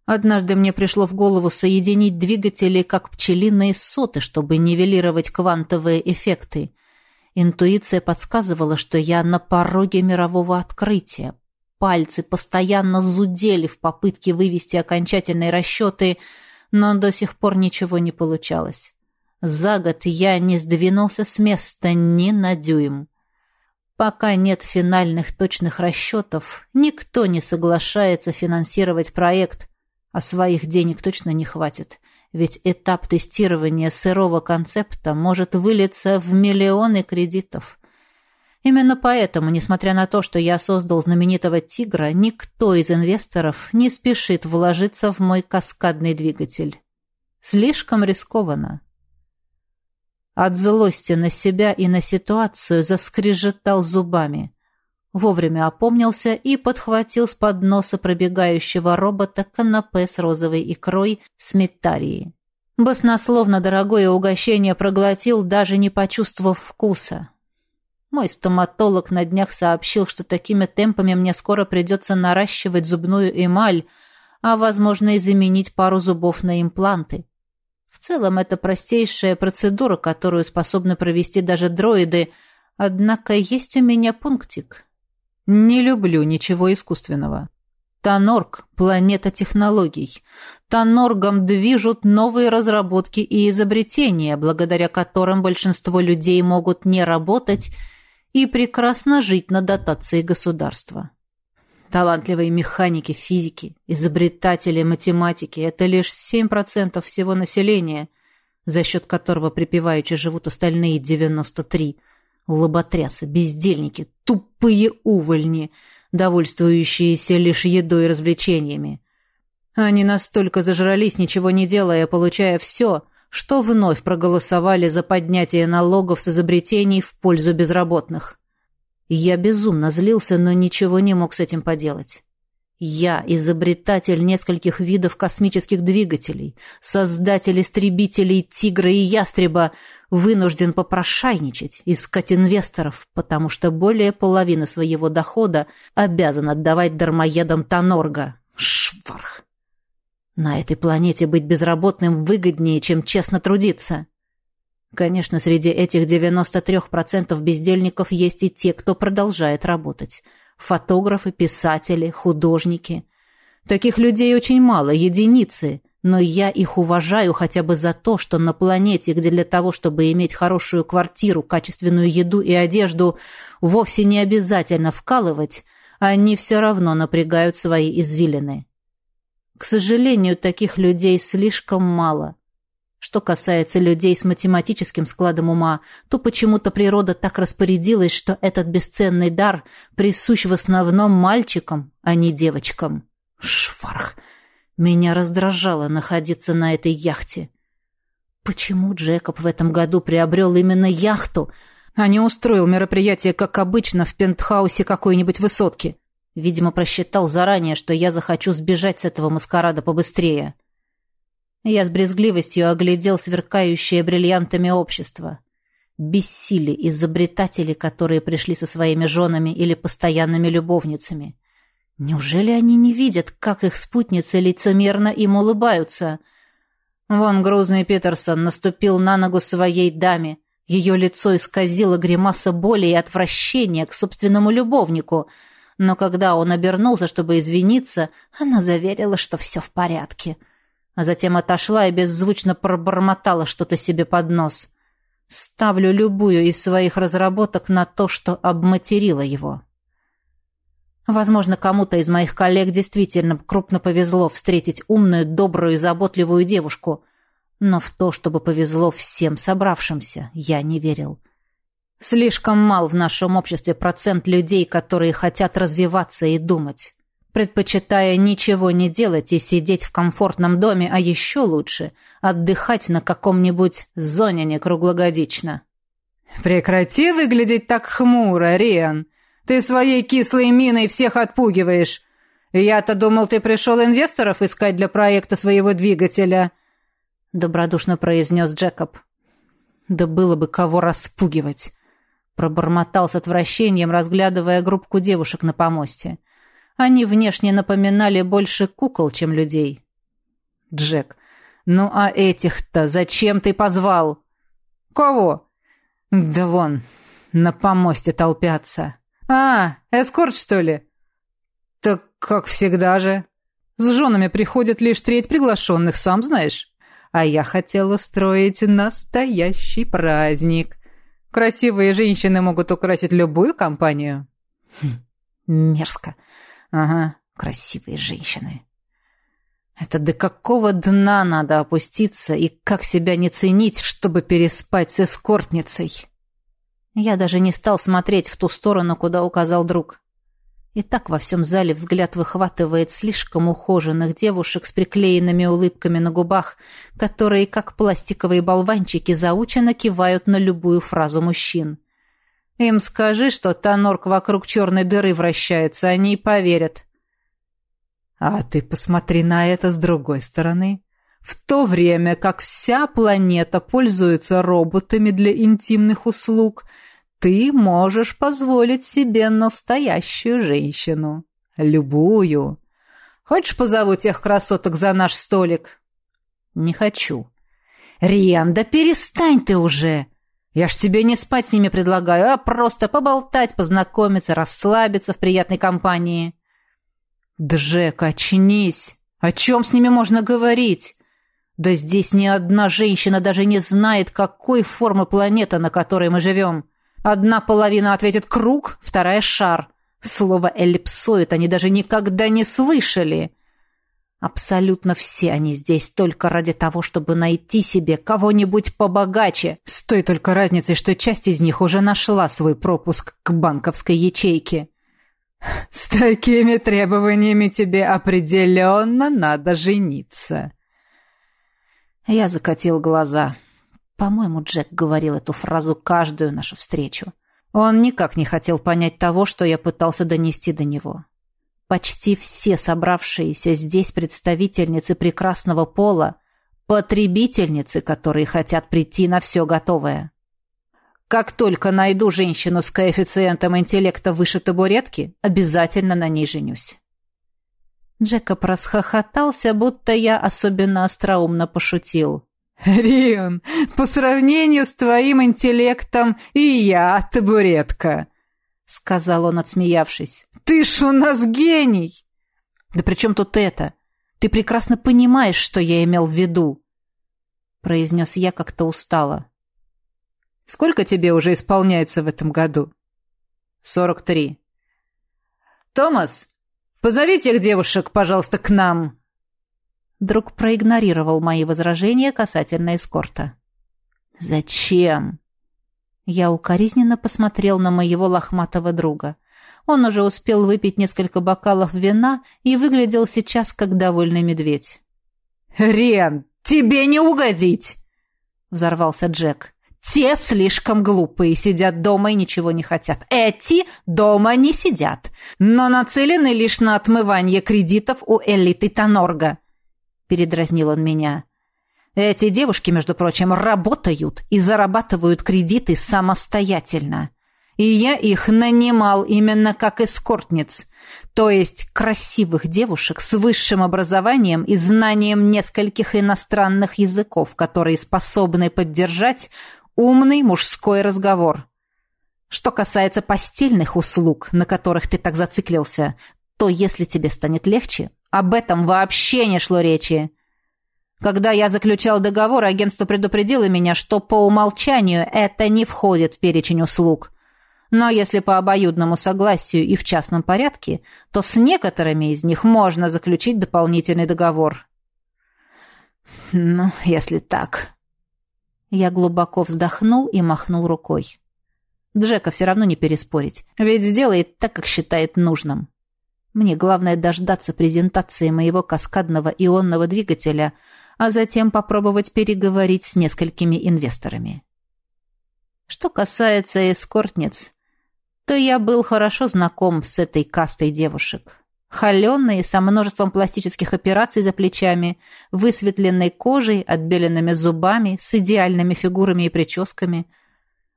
Однажды мне пришло в голову соединить двигатели как пчелиные соты, чтобы нивелировать квантовые эффекты. Интуиция подсказывала, что я на пороге мирового открытия. Пальцы постоянно зудели в попытке вывести окончательные расчеты, но до сих пор ничего не получалось. За год я не сдвинулся с места ни на дюйм. Пока нет финальных точных расчетов, никто не соглашается финансировать проект, а своих денег точно не хватит, ведь этап тестирования сырого концепта может вылиться в миллионы кредитов. Именно поэтому, несмотря на то, что я создал знаменитого «Тигра», никто из инвесторов не спешит вложиться в мой каскадный двигатель. Слишком рискованно. От злости на себя и на ситуацию заскрежетал зубами. Вовремя опомнился и подхватил с подноса пробегающего робота канапе с розовой икрой сметарии. Баснословно дорогое угощение проглотил, даже не почувствовав вкуса. Мой стоматолог на днях сообщил, что такими темпами мне скоро придется наращивать зубную эмаль, а, возможно, и заменить пару зубов на импланты. В целом, это простейшая процедура, которую способны провести даже дроиды, однако есть у меня пунктик. Не люблю ничего искусственного. Тонорг – планета технологий. Тоноргом движут новые разработки и изобретения, благодаря которым большинство людей могут не работать и прекрасно жить на дотации государства. Талантливые механики, физики, изобретатели математики – это лишь 7% всего населения, за счет которого припеваючи живут остальные 93. Лоботрясы, бездельники, тупые увольни, довольствующиеся лишь едой и развлечениями. Они настолько зажрались, ничего не делая, получая все, что вновь проголосовали за поднятие налогов с изобретений в пользу безработных. Я безумно злился, но ничего не мог с этим поделать. Я изобретатель нескольких видов космических двигателей, создатель истребителей «Тигра» и «Ястреба», вынужден попрошайничать, искать инвесторов, потому что более половины своего дохода обязан отдавать дармоедам Тонорга. Шварх! На этой планете быть безработным выгоднее, чем честно трудиться. Конечно, среди этих 93% бездельников есть и те, кто продолжает работать. Фотографы, писатели, художники. Таких людей очень мало, единицы, но я их уважаю хотя бы за то, что на планете, где для того, чтобы иметь хорошую квартиру, качественную еду и одежду, вовсе не обязательно вкалывать, они все равно напрягают свои извилины. К сожалению, таких людей слишком мало. Что касается людей с математическим складом ума, то почему-то природа так распорядилась, что этот бесценный дар присущ в основном мальчикам, а не девочкам. Шварх! Меня раздражало находиться на этой яхте. Почему Джекоб в этом году приобрел именно яхту, а не устроил мероприятие, как обычно, в пентхаусе какой-нибудь высотки? Видимо, просчитал заранее, что я захочу сбежать с этого маскарада побыстрее. Я с брезгливостью оглядел сверкающее бриллиантами общество. Бессили изобретатели, которые пришли со своими женами или постоянными любовницами. Неужели они не видят, как их спутницы лицемерно им улыбаются? Вон грузный Питерсон наступил на ногу своей даме. Ее лицо исказило гримаса боли и отвращения к собственному любовнику. Но когда он обернулся, чтобы извиниться, она заверила, что все в порядке. А затем отошла и беззвучно пробормотала что-то себе под нос. Ставлю любую из своих разработок на то, что обматерила его. Возможно, кому-то из моих коллег действительно крупно повезло встретить умную, добрую и заботливую девушку. Но в то, чтобы повезло всем собравшимся, я не верил. Слишком мал в нашем обществе процент людей, которые хотят развиваться и думать, предпочитая ничего не делать и сидеть в комфортном доме, а еще лучше — отдыхать на каком-нибудь зоне круглогодично. «Прекрати выглядеть так хмуро, Риан!» Ты своей кислой миной всех отпугиваешь. Я-то думал, ты пришел инвесторов искать для проекта своего двигателя», — добродушно произнес Джекоб. «Да было бы кого распугивать», — пробормотал с отвращением, разглядывая группку девушек на помосте. Они внешне напоминали больше кукол, чем людей. «Джек, ну а этих-то зачем ты позвал?» «Кого?» «Да вон, на помосте толпятся». «А, эскорт, что ли?» «Так как всегда же. С женами приходит лишь треть приглашенных, сам знаешь. А я хотела строить настоящий праздник. Красивые женщины могут украсить любую компанию». Хм, «Мерзко. Ага, красивые женщины». Это до какого дна надо опуститься и как себя не ценить, чтобы переспать с эскортницей?» Я даже не стал смотреть в ту сторону, куда указал друг. И так во всем зале взгляд выхватывает слишком ухоженных девушек с приклеенными улыбками на губах, которые, как пластиковые болванчики, заученно кивают на любую фразу мужчин. Им скажи, что тонорк вокруг черной дыры вращается, они и поверят. А ты посмотри на это с другой стороны. В то время как вся планета пользуется роботами для интимных услуг – ты можешь позволить себе настоящую женщину. Любую. Хочешь, позову тех красоток за наш столик? Не хочу. Риан, да перестань ты уже. Я ж тебе не спать с ними предлагаю, а просто поболтать, познакомиться, расслабиться в приятной компании. Джек, очнись. О чем с ними можно говорить? Да здесь ни одна женщина даже не знает, какой формы планета, на которой мы живем. Одна половина ответит «круг», вторая «шар». Слово «эллипсоид» они даже никогда не слышали. Абсолютно все они здесь только ради того, чтобы найти себе кого-нибудь побогаче, с той только разницей, что часть из них уже нашла свой пропуск к банковской ячейке. «С такими требованиями тебе определенно надо жениться». Я закатил глаза. По-моему, Джек говорил эту фразу каждую нашу встречу. Он никак не хотел понять того, что я пытался донести до него. Почти все собравшиеся здесь представительницы прекрасного пола — потребительницы, которые хотят прийти на все готовое. Как только найду женщину с коэффициентом интеллекта выше табуретки, обязательно на ней женюсь. Джекоб расхохотался, будто я особенно остроумно пошутил. «Рион, по сравнению с твоим интеллектом и я табуретка», — сказал он, отсмеявшись. «Ты ж у нас гений!» «Да при чем тут это? Ты прекрасно понимаешь, что я имел в виду», — произнес я как-то устало. «Сколько тебе уже исполняется в этом году?» «Сорок три». «Томас, позови тех девушек, пожалуйста, к нам», Друг проигнорировал мои возражения касательно эскорта. «Зачем?» Я укоризненно посмотрел на моего лохматого друга. Он уже успел выпить несколько бокалов вина и выглядел сейчас как довольный медведь. «Рен, тебе не угодить!» — взорвался Джек. «Те слишком глупые, сидят дома и ничего не хотят. Эти дома не сидят, но нацелены лишь на отмывание кредитов у элиты Тонорга. — передразнил он меня. «Эти девушки, между прочим, работают и зарабатывают кредиты самостоятельно. И я их нанимал именно как эскортниц, то есть красивых девушек с высшим образованием и знанием нескольких иностранных языков, которые способны поддержать умный мужской разговор. Что касается постельных услуг, на которых ты так зациклился, то если тебе станет легче, об этом вообще не шло речи. Когда я заключал договор, агентство предупредило меня, что по умолчанию это не входит в перечень услуг. Но если по обоюдному согласию и в частном порядке, то с некоторыми из них можно заключить дополнительный договор. Ну, если так. Я глубоко вздохнул и махнул рукой. Джека все равно не переспорить, ведь сделает так, как считает нужным. Мне главное дождаться презентации моего каскадного ионного двигателя, а затем попробовать переговорить с несколькими инвесторами. Что касается эскортниц, то я был хорошо знаком с этой кастой девушек. Холеные, со множеством пластических операций за плечами, высветленной кожей, отбеленными зубами, с идеальными фигурами и прическами –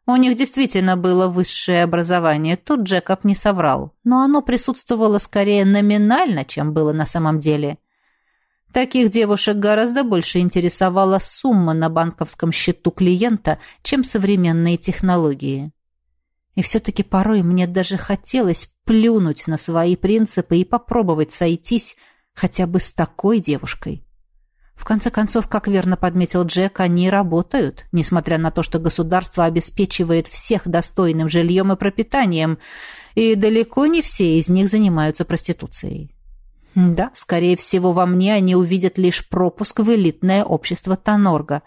у них действительно было высшее образование, тут Джекоб не соврал, но оно присутствовало скорее номинально, чем было на самом деле. Таких девушек гораздо больше интересовала сумма на банковском счету клиента, чем современные технологии. И все-таки порой мне даже хотелось плюнуть на свои принципы и попробовать сойтись хотя бы с такой девушкой. В конце концов, как верно подметил Джек, они работают, несмотря на то, что государство обеспечивает всех достойным жильем и пропитанием, и далеко не все из них занимаются проституцией. Да, скорее всего, во мне они увидят лишь пропуск в элитное общество Тонорга.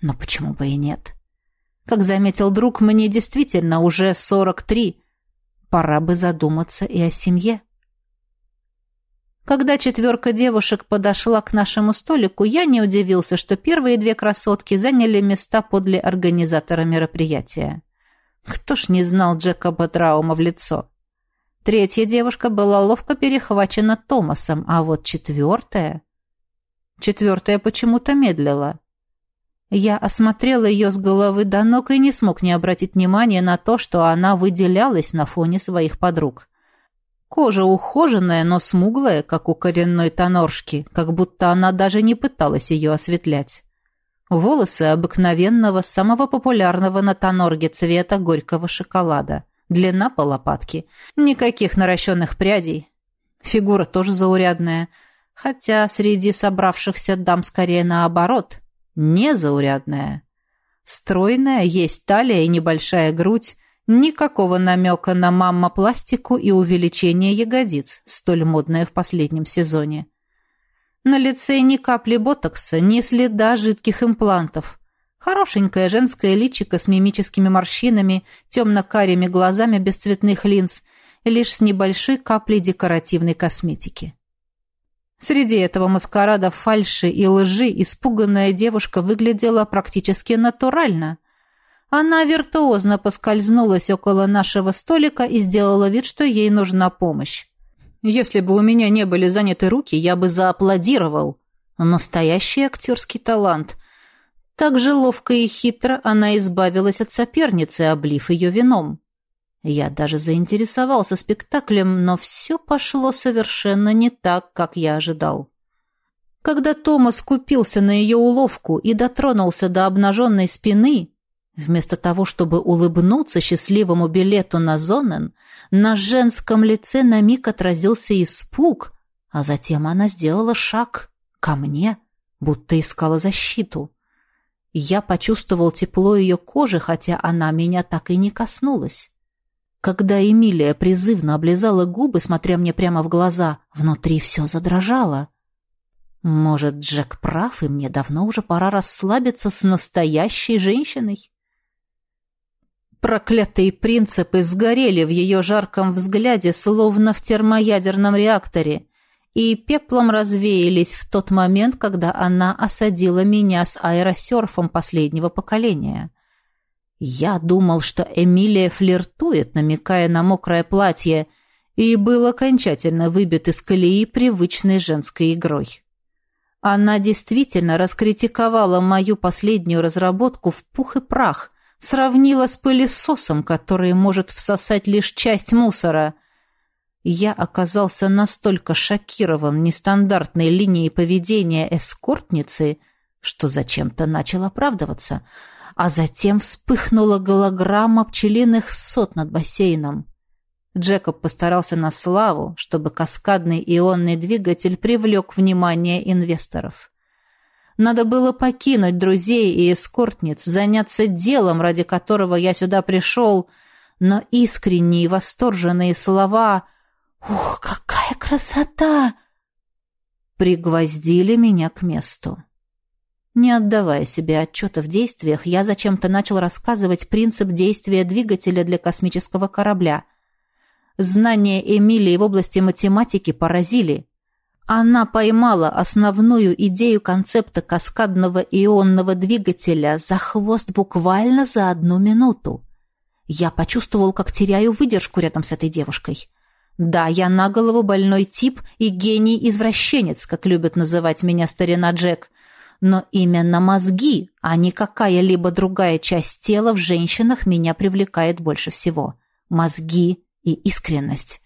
Но почему бы и нет? Как заметил друг, мне действительно уже 43. Пора бы задуматься и о семье. Когда четверка девушек подошла к нашему столику, я не удивился, что первые две красотки заняли места подле организатора мероприятия. Кто ж не знал Джекоба Траума в лицо? Третья девушка была ловко перехвачена Томасом, а вот четвертая... Четвертая почему-то медлила. Я осмотрел ее с головы до ног и не смог не обратить внимания на то, что она выделялась на фоне своих подруг. Кожа ухоженная, но смуглая, как у коренной тоноршки, как будто она даже не пыталась ее осветлять. Волосы обыкновенного, самого популярного на тонорге цвета горького шоколада. Длина по лопатке. Никаких наращенных прядей. Фигура тоже заурядная. Хотя среди собравшихся дам скорее наоборот. Незаурядная. Стройная, есть талия и небольшая грудь, Никакого намека на мамма-пластику и увеличение ягодиц, столь модное в последнем сезоне. На лице ни капли ботокса, ни следа жидких имплантов. Хорошенькое женское личико с мимическими морщинами, темно-карими глазами без цветных линз, лишь с небольшой каплей декоративной косметики. Среди этого маскарада фальши и лжи испуганная девушка выглядела практически натурально – она виртуозно поскользнулась около нашего столика и сделала вид, что ей нужна помощь. Если бы у меня не были заняты руки, я бы зааплодировал. Настоящий актерский талант. Так же ловко и хитро она избавилась от соперницы, облив ее вином. Я даже заинтересовался спектаклем, но все пошло совершенно не так, как я ожидал. Когда Томас купился на ее уловку и дотронулся до обнаженной спины, вместо того, чтобы улыбнуться счастливому билету на Зонен, на женском лице на миг отразился испуг, а затем она сделала шаг ко мне, будто искала защиту. Я почувствовал тепло ее кожи, хотя она меня так и не коснулась. Когда Эмилия призывно облизала губы, смотря мне прямо в глаза, внутри все задрожало. Может, Джек прав, и мне давно уже пора расслабиться с настоящей женщиной? Проклятые принципы сгорели в ее жарком взгляде, словно в термоядерном реакторе, и пеплом развеялись в тот момент, когда она осадила меня с аэросерфом последнего поколения. Я думал, что Эмилия флиртует, намекая на мокрое платье, и был окончательно выбит из колеи привычной женской игрой. Она действительно раскритиковала мою последнюю разработку в пух и прах, сравнила с пылесосом, который может всосать лишь часть мусора — я оказался настолько шокирован нестандартной линией поведения эскортницы, что зачем-то начал оправдываться, а затем вспыхнула голограмма пчелиных сот над бассейном. Джекоб постарался на славу, чтобы каскадный ионный двигатель привлек внимание инвесторов. Надо было покинуть друзей и эскортниц, заняться делом, ради которого я сюда пришел, но искренние восторженные слова — «Ух, какая красота!» Пригвоздили меня к месту. Не отдавая себе отчета в действиях, я зачем-то начал рассказывать принцип действия двигателя для космического корабля. Знания Эмилии в области математики поразили. Она поймала основную идею концепта каскадного ионного двигателя за хвост буквально за одну минуту. Я почувствовал, как теряю выдержку рядом с этой девушкой. Да, я на голову больной тип и гений-извращенец, как любит называть меня старина Джек. Но именно мозги, а не какая-либо другая часть тела в женщинах меня привлекает больше всего. Мозги и искренность.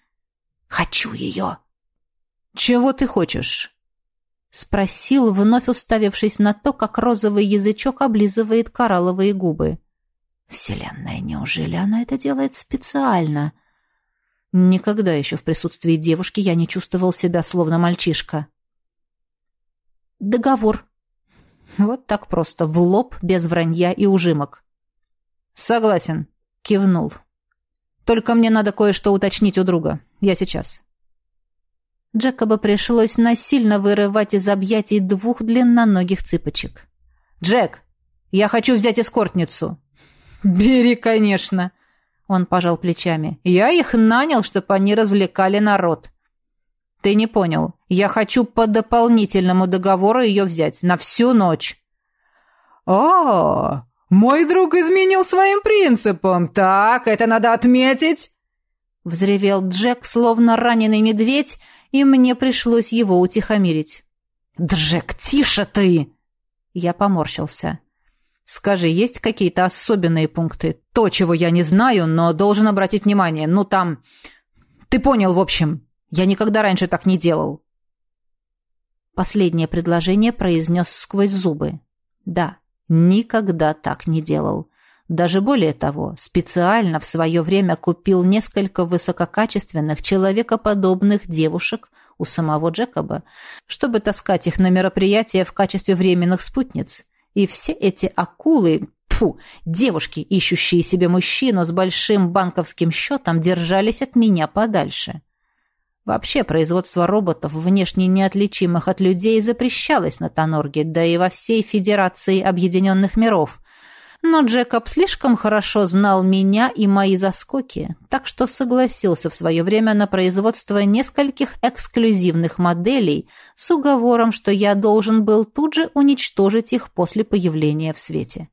Хочу ее. «Чего ты хочешь?» Спросил, вновь уставившись на то, как розовый язычок облизывает коралловые губы. «Вселенная, неужели она это делает специально?» Никогда еще в присутствии девушки я не чувствовал себя словно мальчишка. «Договор». Вот так просто, в лоб, без вранья и ужимок. «Согласен», — кивнул. «Только мне надо кое-что уточнить у друга. Я сейчас». Джекоба пришлось насильно вырывать из объятий двух длинноногих цыпочек. «Джек, я хочу взять эскортницу». «Бери, конечно», он пожал плечами. «Я их нанял, чтобы они развлекали народ». «Ты не понял. Я хочу по дополнительному договору ее взять. На всю ночь». «О, мой друг изменил своим принципам. Так, это надо отметить!» Взревел Джек, словно раненый медведь, и мне пришлось его утихомирить. «Джек, тише ты!» Я поморщился. Скажи, есть какие-то особенные пункты? То, чего я не знаю, но должен обратить внимание. Ну, там... Ты понял, в общем. Я никогда раньше так не делал. Последнее предложение произнес сквозь зубы. Да, никогда так не делал. Даже более того, специально в свое время купил несколько высококачественных, человекоподобных девушек у самого Джекоба, чтобы таскать их на мероприятия в качестве временных спутниц. И все эти акулы, тьфу, девушки, ищущие себе мужчину с большим банковским счетом, держались от меня подальше. Вообще, производство роботов, внешне неотличимых от людей, запрещалось на Тонорге, да и во всей Федерации Объединенных Миров. Но Джекоб слишком хорошо знал меня и мои заскоки, так что согласился в свое время на производство нескольких эксклюзивных моделей с уговором, что я должен был тут же уничтожить их после появления в свете.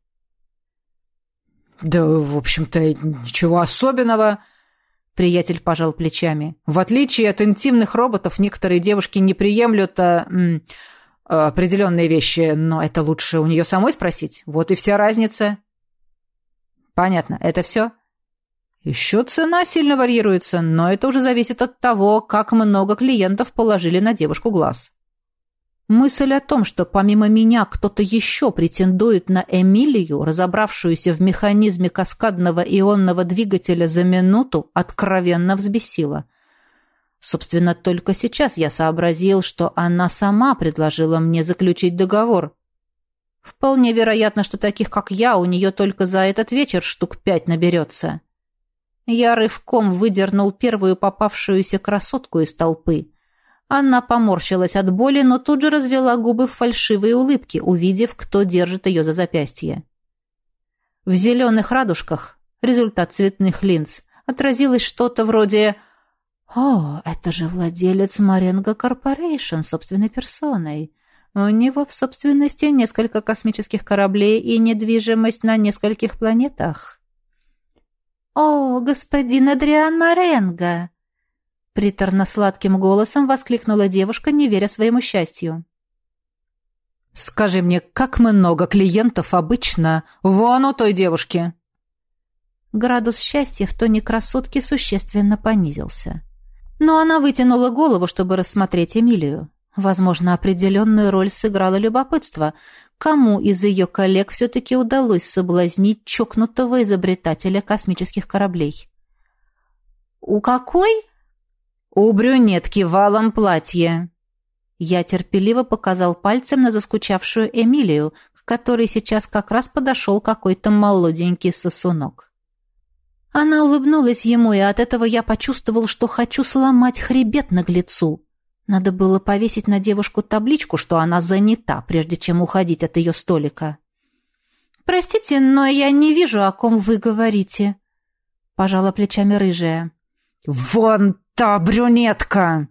«Да, в общем-то, ничего особенного», — приятель пожал плечами. «В отличие от интимных роботов, некоторые девушки не приемлют а, определенные вещи, но это лучше у нее самой спросить. Вот и вся разница». «Понятно. Это все?» «Еще цена сильно варьируется, но это уже зависит от того, как много клиентов положили на девушку глаз». Мысль о том, что помимо меня кто-то еще претендует на Эмилию, разобравшуюся в механизме каскадного ионного двигателя за минуту, откровенно взбесила. Собственно, только сейчас я сообразил, что она сама предложила мне заключить договор. Вполне вероятно, что таких, как я, у нее только за этот вечер штук пять наберется. Я рывком выдернул первую попавшуюся красотку из толпы. Она поморщилась от боли, но тут же развела губы в фальшивые улыбки, увидев, кто держит ее за запястье. В зеленых радужках, результат цветных линз, отразилось что-то вроде «О, это же владелец Маренго Корпорейшн собственной персоной. У него в собственности несколько космических кораблей и недвижимость на нескольких планетах». «О, господин Адриан Маренго!» Приторно-сладким голосом воскликнула девушка, не веря своему счастью. «Скажи мне, как много клиентов обычно вон у той девушки?» Градус счастья в тоне красотки существенно понизился. Но она вытянула голову, чтобы рассмотреть Эмилию. Возможно, определенную роль сыграло любопытство. Кому из ее коллег все-таки удалось соблазнить чокнутого изобретателя космических кораблей? «У какой?» «У брюнетки валом платье». Я терпеливо показал пальцем на заскучавшую Эмилию, к которой сейчас как раз подошел какой-то молоденький сосунок. Она улыбнулась ему, и от этого я почувствовал, что хочу сломать хребет наглецу. Надо было повесить на девушку табличку, что она занята, прежде чем уходить от ее столика. «Простите, но я не вижу, о ком вы говорите», — пожала плечами рыжая. «Вон та брюнетка!»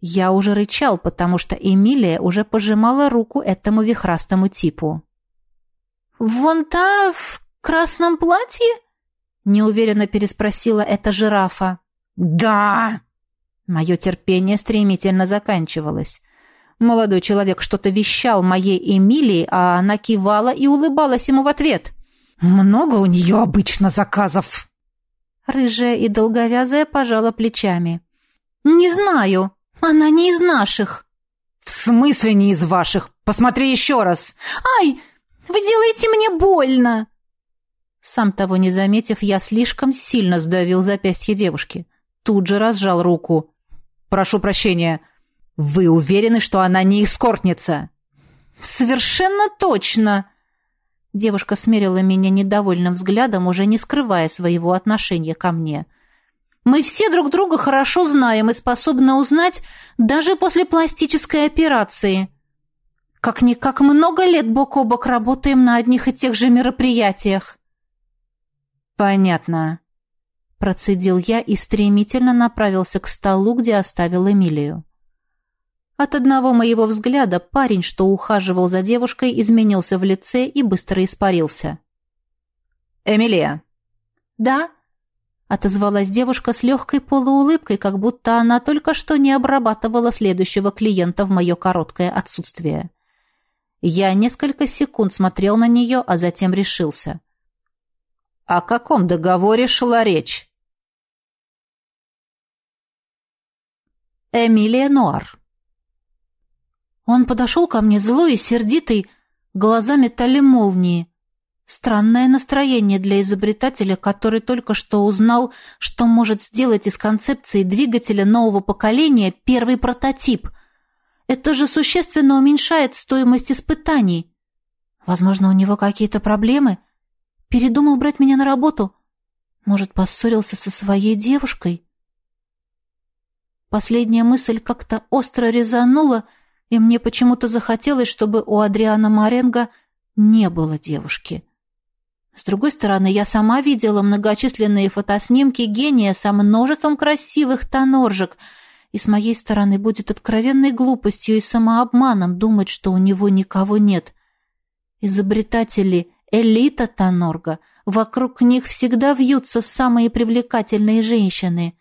Я уже рычал, потому что Эмилия уже пожимала руку этому вихрастому типу. «Вон та в красном платье?» — неуверенно переспросила эта жирафа. «Да!» Мое терпение стремительно заканчивалось. Молодой человек что-то вещал моей Эмилии, а она кивала и улыбалась ему в ответ. «Много у нее обычно заказов?» Рыжая и долговязая пожала плечами. «Не знаю. Она не из наших». «В смысле не из ваших? Посмотри еще раз!» «Ай, вы делаете мне больно!» Сам того не заметив, я слишком сильно сдавил запястье девушки. Тут же разжал руку. Прошу прощения. Вы уверены, что она не эскортница? Совершенно точно. Девушка смерила меня недовольным взглядом, уже не скрывая своего отношения ко мне. Мы все друг друга хорошо знаем и способны узнать даже после пластической операции. Как-никак много лет бок о бок работаем на одних и тех же мероприятиях. Понятно. Процедил я и стремительно направился к столу, где оставил Эмилию. От одного моего взгляда парень, что ухаживал за девушкой, изменился в лице и быстро испарился. «Эмилия!» «Да?» — отозвалась девушка с легкой полуулыбкой, как будто она только что не обрабатывала следующего клиента в мое короткое отсутствие. Я несколько секунд смотрел на нее, а затем решился. О каком договоре шла речь? Эмилия Нуар. Он подошел ко мне злой и сердитый, глаза метали молнии. Странное настроение для изобретателя, который только что узнал, что может сделать из концепции двигателя нового поколения первый прототип. Это же существенно уменьшает стоимость испытаний. Возможно, у него какие-то проблемы — Передумал брать меня на работу? Может, поссорился со своей девушкой? Последняя мысль как-то остро резанула, и мне почему-то захотелось, чтобы у Адриана Маренго не было девушки. С другой стороны, я сама видела многочисленные фотоснимки гения со множеством красивых тоноржек, и с моей стороны будет откровенной глупостью и самообманом думать, что у него никого нет. Изобретатели элита Танорга. Вокруг них всегда вьются самые привлекательные женщины.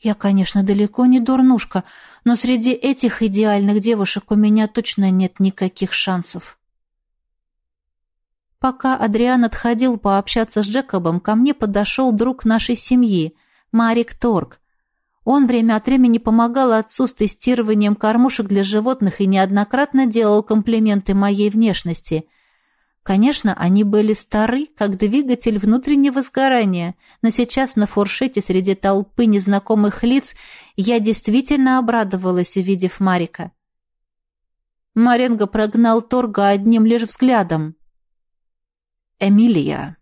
Я, конечно, далеко не дурнушка, но среди этих идеальных девушек у меня точно нет никаких шансов. Пока Адриан отходил пообщаться с Джекобом, ко мне подошел друг нашей семьи, Марик Торг. Он время от времени помогал отцу с тестированием кормушек для животных и неоднократно делал комплименты моей внешности. Конечно, они были стары, как двигатель внутреннего сгорания, но сейчас на фуршете среди толпы незнакомых лиц я действительно обрадовалась, увидев Марика. Маренго прогнал Торга одним лишь взглядом. «Эмилия».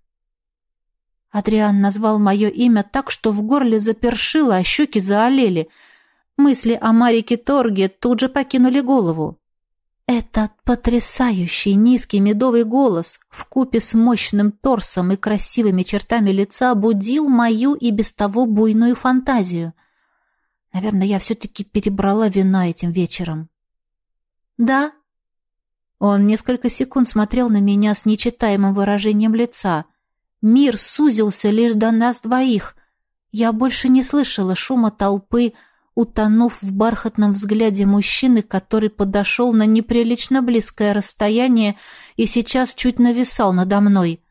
Адриан назвал мое имя так, что в горле запершило, а щеки заолели. Мысли о Марике Торге тут же покинули голову. Этот потрясающий низкий медовый голос в купе с мощным торсом и красивыми чертами лица будил мою и без того буйную фантазию. Наверное, я все-таки перебрала вина этим вечером. «Да?» Он несколько секунд смотрел на меня с нечитаемым выражением лица. Мир сузился лишь до нас двоих. Я больше не слышала шума толпы, утонув в бархатном взгляде мужчины, который подошел на неприлично близкое расстояние и сейчас чуть нависал надо мной.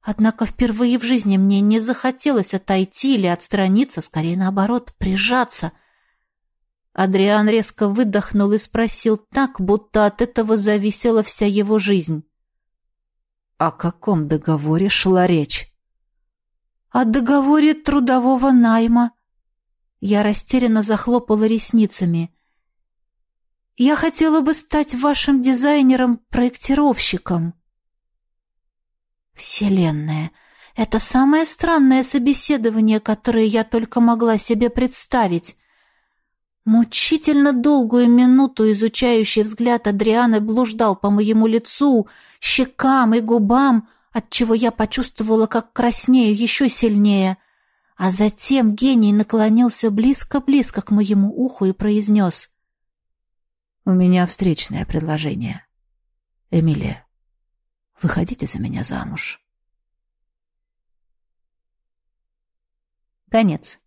Однако впервые в жизни мне не захотелось отойти или отстраниться, скорее наоборот, прижаться — Адриан резко выдохнул и спросил так, будто от этого зависела вся его жизнь. «О каком договоре шла речь?» «О договоре трудового найма». Я растерянно захлопала ресницами. «Я хотела бы стать вашим дизайнером-проектировщиком». «Вселенная!» Это самое странное собеседование, которое я только могла себе представить. Мучительно долгую минуту изучающий взгляд Адрианы блуждал по моему лицу, щекам и губам, отчего я почувствовала, как краснею еще сильнее. А затем гений наклонился близко-близко к моему уху и произнес. «У меня встречное предложение. Эмилия, выходите за меня замуж». Конец.